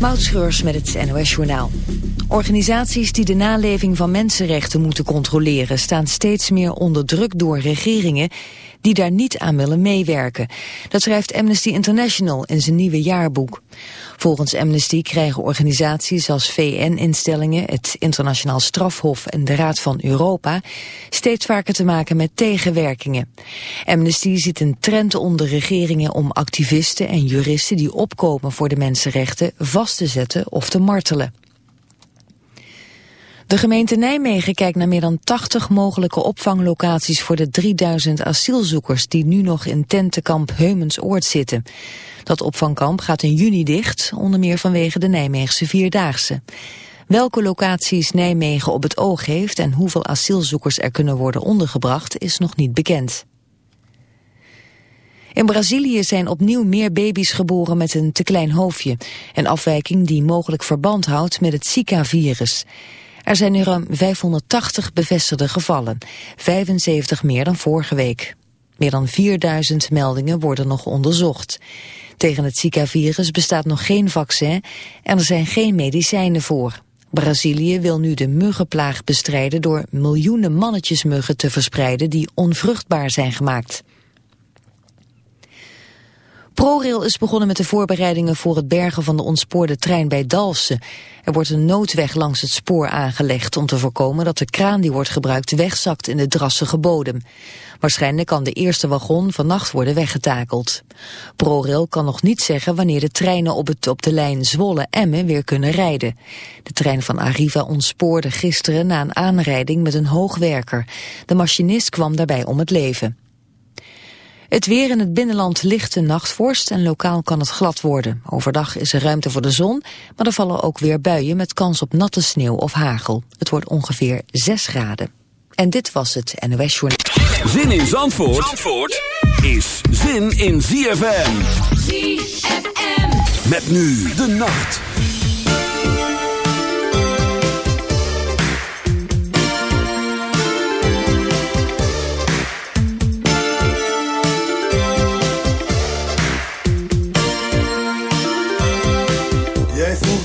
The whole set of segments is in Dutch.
Moutschreurs met het NOS Journaal. Organisaties die de naleving van mensenrechten moeten controleren... staan steeds meer onder druk door regeringen die daar niet aan willen meewerken. Dat schrijft Amnesty International in zijn nieuwe jaarboek. Volgens Amnesty krijgen organisaties als VN-instellingen, het Internationaal Strafhof en de Raad van Europa steeds vaker te maken met tegenwerkingen. Amnesty ziet een trend onder regeringen om activisten en juristen die opkomen voor de mensenrechten vast te zetten of te martelen. De gemeente Nijmegen kijkt naar meer dan 80 mogelijke opvanglocaties voor de 3000 asielzoekers die nu nog in tentenkamp Heumensoord zitten. Dat opvangkamp gaat in juni dicht, onder meer vanwege de Nijmeegse Vierdaagse. Welke locaties Nijmegen op het oog heeft en hoeveel asielzoekers er kunnen worden ondergebracht is nog niet bekend. In Brazilië zijn opnieuw meer baby's geboren met een te klein hoofdje. Een afwijking die mogelijk verband houdt met het Zika-virus. Er zijn nu ruim 580 bevestigde gevallen, 75 meer dan vorige week. Meer dan 4000 meldingen worden nog onderzocht. Tegen het Zika-virus bestaat nog geen vaccin en er zijn geen medicijnen voor. Brazilië wil nu de muggenplaag bestrijden door miljoenen mannetjesmuggen te verspreiden die onvruchtbaar zijn gemaakt. ProRail is begonnen met de voorbereidingen voor het bergen van de ontspoorde trein bij Dalfsen. Er wordt een noodweg langs het spoor aangelegd om te voorkomen dat de kraan die wordt gebruikt wegzakt in de drassige bodem. Waarschijnlijk kan de eerste wagon vannacht worden weggetakeld. ProRail kan nog niet zeggen wanneer de treinen op, het, op de lijn Zwolle-Emmen weer kunnen rijden. De trein van Arriva ontspoorde gisteren na een aanrijding met een hoogwerker. De machinist kwam daarbij om het leven. Het weer in het binnenland lichte nachtvorst en lokaal kan het glad worden. Overdag is er ruimte voor de zon, maar er vallen ook weer buien met kans op natte sneeuw of hagel. Het wordt ongeveer 6 graden. En dit was het NOS Journal. Zin in Zandvoort, Zandvoort is zin in ZFM. ZFM. Met nu de nacht.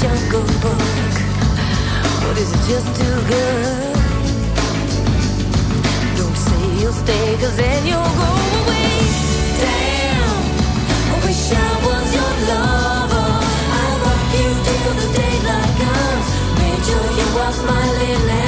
jungle book? Or is it just too good? Don't say you'll stay, cause then you'll go away. Damn, I wish I was your lover. I rock you till the daylight comes. Made sure you wash my linen.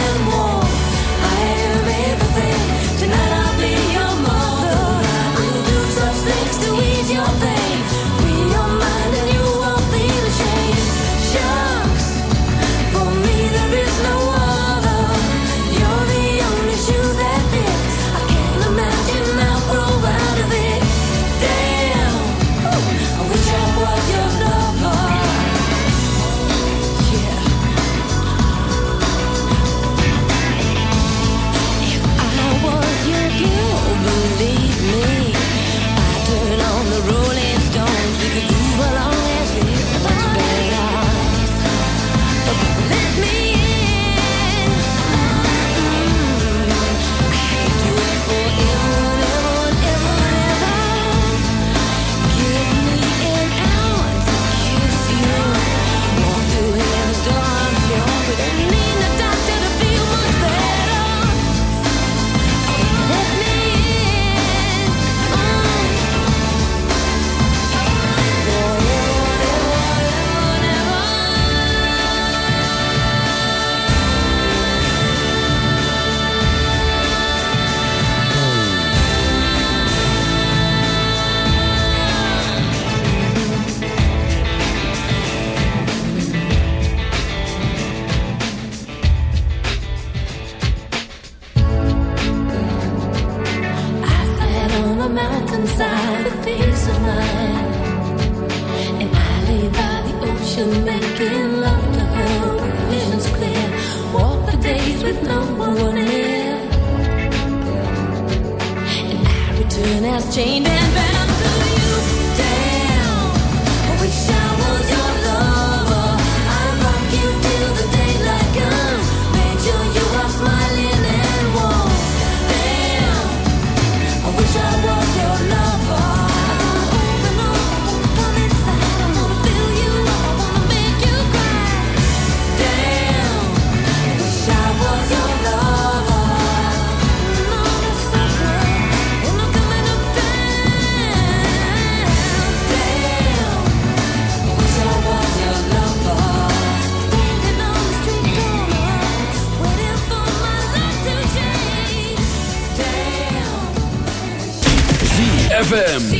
ZFM.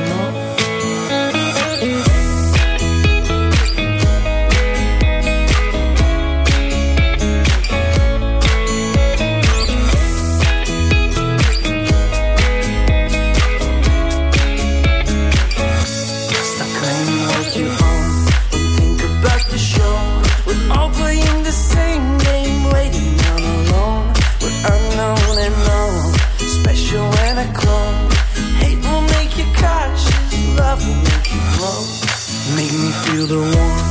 feel the warmth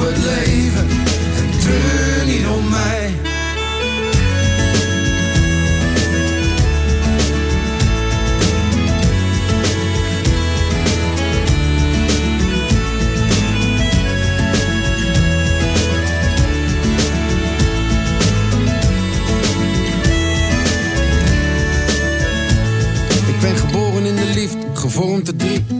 op het leven en treur niet om mij. Ik ben geboren in de liefde, gevormd te drie.